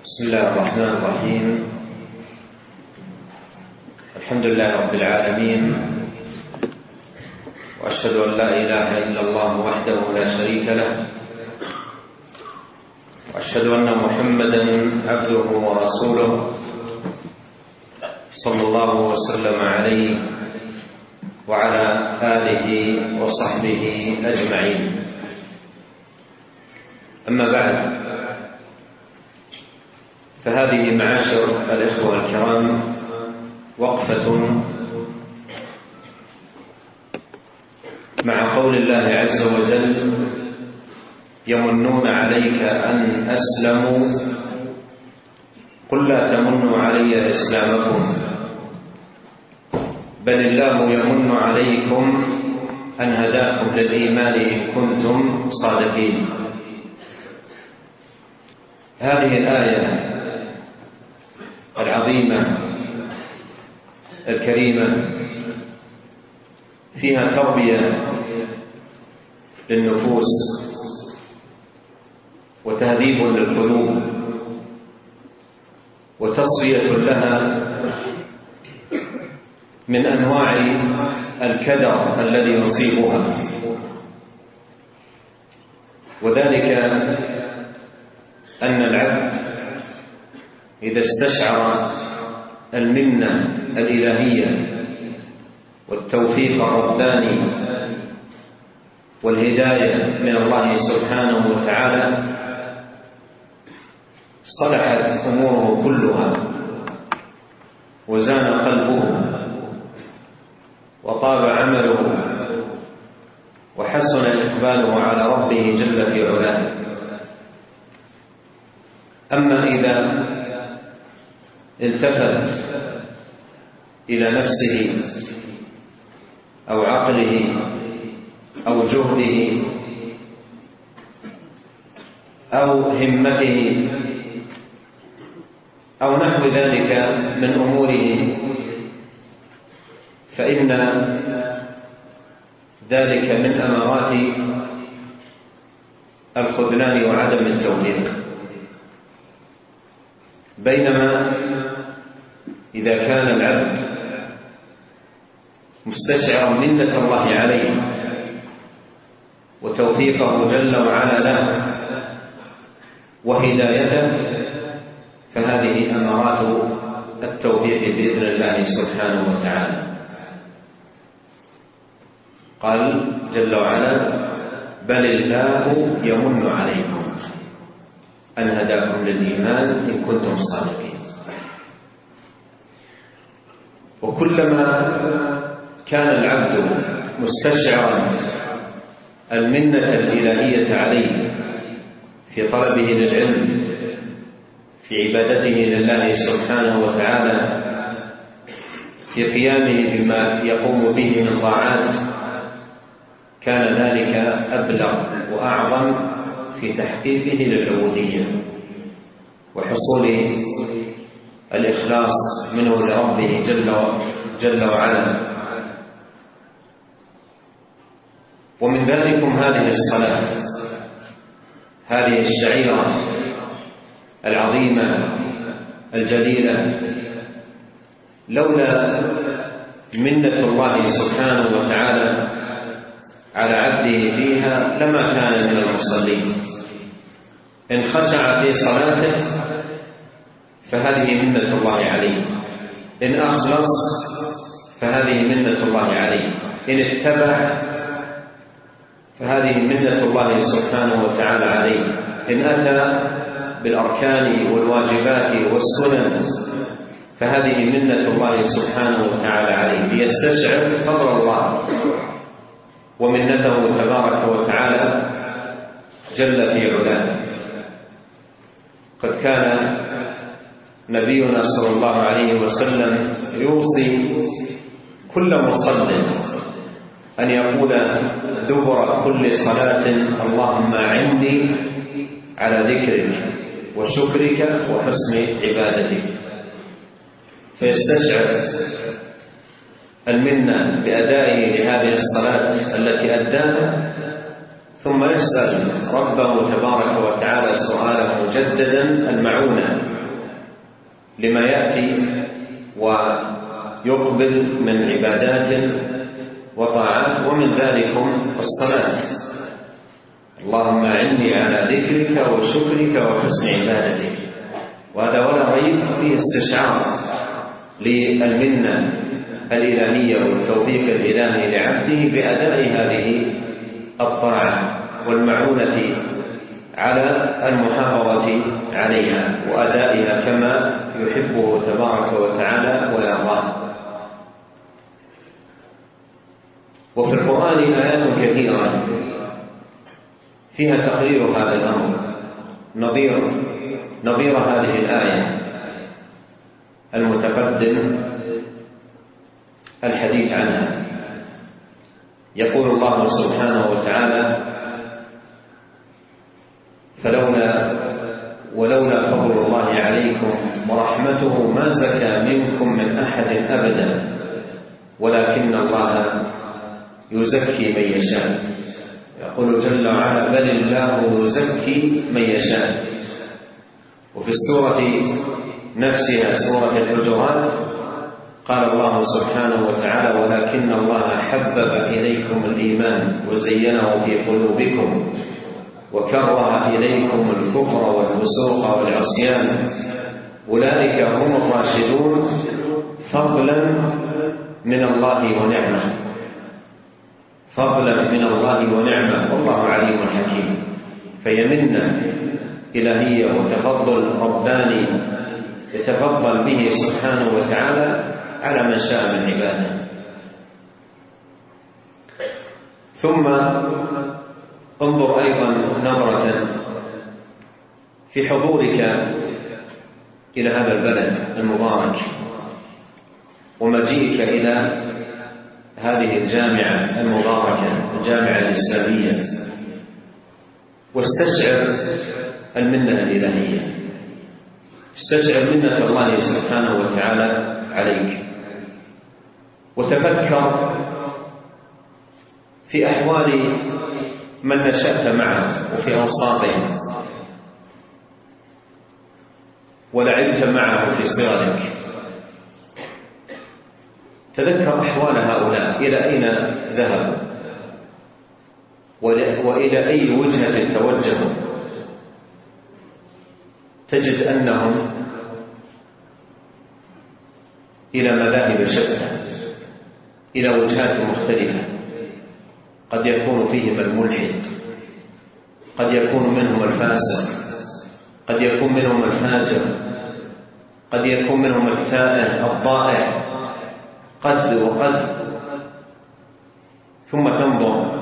بسم الله الرحمن الرحيم. الحمد لله رب العالمين. وأشهد أن لا إله إلا الله وحده لا شريك له. وأشهد أن محمدا عبده ورسوله صلى الله وسلم عليه وعلى آله وصحبه أجمعين. أما بعد فهذه معاشر الإخوة الكرام وقفة مع قول الله عز وجل يمنون عليك أن أسلموا قل لا تمنوا علي إسلامكم. بل الله يمن عليكم أن هداكم للإيمان إن كنتم صادقين. هذه الآية العظيمة الكريمة فيها تربية للنفوس وتهذيب للقلوب وتصفية لها من أنواع الكدر الذي يصيبها وذلك أن العبد إذا استشعر المنة الإلهية والتوفيق الرباني والهداية من الله سبحانه وتعالى صلحت أموره كلها وزان قلبه وطاب عمله وحسن إقباله على ربه جل في علاه. أما إذا التفت إلى نفسه أو عقله أو جهده أو همته أو نحو ذلك من أموره فإن ذلك من أمارات الخذلان وعدم التوفيق بينما إذا كان العبد مستشعرا منة الله عليه وتوفيقه جل وعلا له وهدايته فهذه أمارات التوفيق بإذن الله سبحانه وتعالى. قال جل وعلا بل الله يمن عليكم أن هداكم للإيمان إن كنتم صادقين. وكلما كان العبد مستشعرا المنة الإلهية عليه في طلبه للعلم في عبادته لله سبحانه وتعالى في قيامه بما يقوم به من طاعات كان ذلك أبلغ وأعظم في تحقيقه للعبودية وحصول الإخلاص منه لربه جل جل وعلا. ومن ذلكم هذه الصلاة هذه الشعيرة العظيمة الجليلة. لولا منة الله سبحانه وتعالى على عبده فيها لما كان من المصلين. إن خشع في صلاته فهذه منة الله عليه إن أخلص فهذه منة الله عليه إن اتبع فهذه منة الله سبحانه وتعالى عليه إن أتى بالأركان والواجبات والسنن فهذه منة الله سبحانه وتعالى عليه ليستشعر فضل الله ومنته تبارك وتعالى جل في علاه. قد كان نبينا صلى الله عليه وسلم يوصي كل مصل أن يقول دبر كل صلاة اللهم عني على ذكرك وشكرك وحسن عبادتك. فيستشعر المنة بأدائه لهذه الصلاة التي أداها ثم يسأل ربه تبارك وتعالى سؤاله مجددا المعونة. لما يأتي ويقبل من عبادات وطاعات ومن ذلكم الصلاة. اللهم أعني على ذكرك وشكرك وحسن عبادتك. وهذا ولا ريب فيه استشعار للمنة الإلهية والتوفيق الإلهي لعبده بأداء هذه الطاعة والمعونة على المحافظة عليها وأدائها كما يحبه تبارك وتعالى ويرضاه. وفي القرآن آيات كثيرة فيها تقرير هذا الأمر. نظير نظير هذه الآية المتقدم الحديث عنها. يقول الله سبحانه وتعالى فلولا ولولا فضل الله عليكم ورحمته ما زكى منكم من أحد أبدا. ولكن الله يزكي من يشاء. يقول جل وعلا بل الله يزكي من يشاء. وفي السورة نفسها سورة الحجرات قال الله سبحانه وتعالى ولكن الله حبب إليكم الإيمان وزينه في قلوبكم. وكره إليكم الكفر والفسوق والعصيان. أولئك هم الراشدون فضلا من الله ونعمة. فضلا من الله ونعمة. والله عليم حكيم. فيمن إلهية وتفضل رباني يتفضل به سبحانه وتعالى على من شاء من عباده. ثم انظر أيضا نظرة في حضورك إلى هذا البلد المبارك ومجيئك إلى هذه الجامعة المباركة الجامعة الإسلامية. واستشعر المنة الإلهية. استشعر منة الله سبحانه وتعالى عليك. وتفكر في أحوال من نشأت معه وفي أوساطه. ولعبت معه في صغرك. تذكر أحوال هؤلاء. إلى أين ذهبوا؟ وإلى أي وجهة توجهوا؟ تجد أنهم إلى مذاهب شتى إلى وجهات مختلفة. قد يكون فيهم الملحد قد يكون منهم الفاسق قد يكون منهم الفاجر قد يكون منهم التائه الضائع قد وقد. ثم تنظر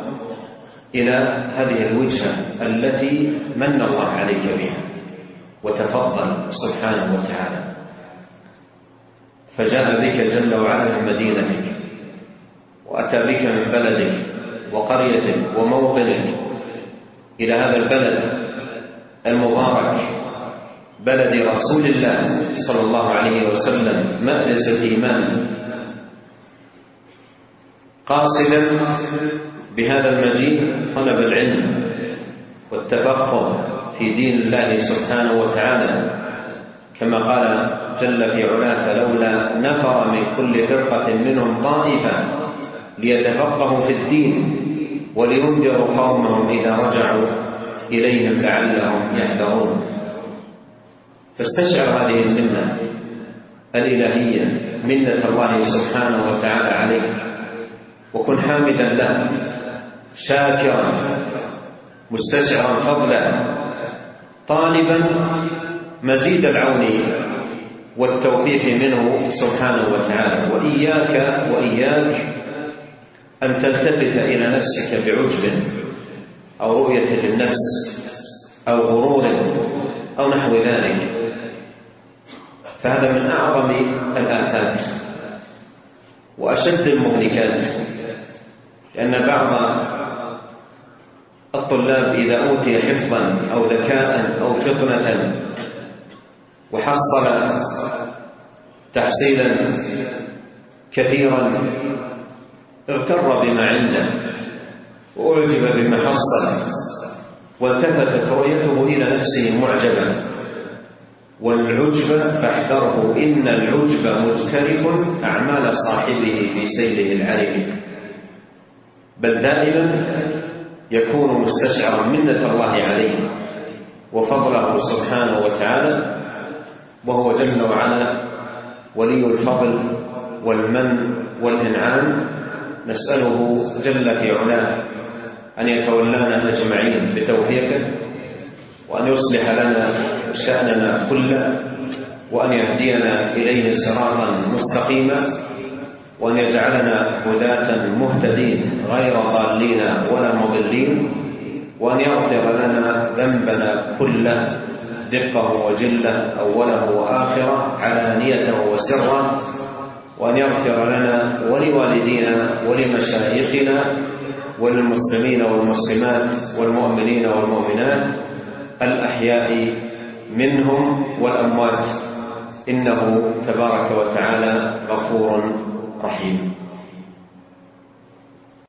إلى هذه الوجهة التي من الله عليك بها وتفضل سبحانه وتعالى. فجاء بك جل وعلا من مدينتك وأتى بك من بلدك وقريتك وموطنك إلى هذا البلد المبارك بلد رسول الله صلى الله عليه وسلم مأنس الإيمان. قاصدا بهذا المجيء طلب العلم والتفقه في دين الله سبحانه وتعالى. كما قال جل في علاه فلولا نفر من كل فرقة منهم طائفة ليتفقهوا في الدين. ولينذروا قومهم إذا رجعوا إليهم لعلهم يحذرون. فاستشعر هذه المنة الإلهية منة الله سبحانه وتعالى عليك وكن حامدا له شاكرا مستشعرا فضله طالبا مزيد العون والتوفيق منه سبحانه وتعالى. وإياك وإياك أن تلتفت إلى نفسك بعجب أو رؤية للنفس أو غرور أو نحو ذلك. فهذا من أعظم الآفات وأشد المهلكات لأن بعض الطلاب إذا أوتي حفظا أو ذكاء أو فطنة وحصل تحصيلا كثيرا اغتر بما عنده وأعجب بما حصل والتفتت رؤيته إلى نفسه معجبا. والعجب فاحذره إن العجب مجترب أعمال صاحبه في سيره العرب بل دائما يكون مستشعرا منة الله عليه وفضله سبحانه وتعالى وهو جل وعلا ولي الفضل والمن والإنعام. نسأله جل في علاه أن يتولانا أجمعين بتوفيقه وأن يصلح لنا شأننا كله وأن يهدينا إليه صراطا مستقيما وأن يجعلنا هداة مهتدين غير ضالين ولا مضلين وأن يغفر لنا ذنبنا كله دقه وجله أوله وآخره علانيته وسره وأن يغفر لنا ولوالدينا ولمشايخنا وللمسلمين والمسلمات والمؤمنين والمؤمنات الأحياء منهم والأموات إنه تبارك وتعالى غفور رحيم.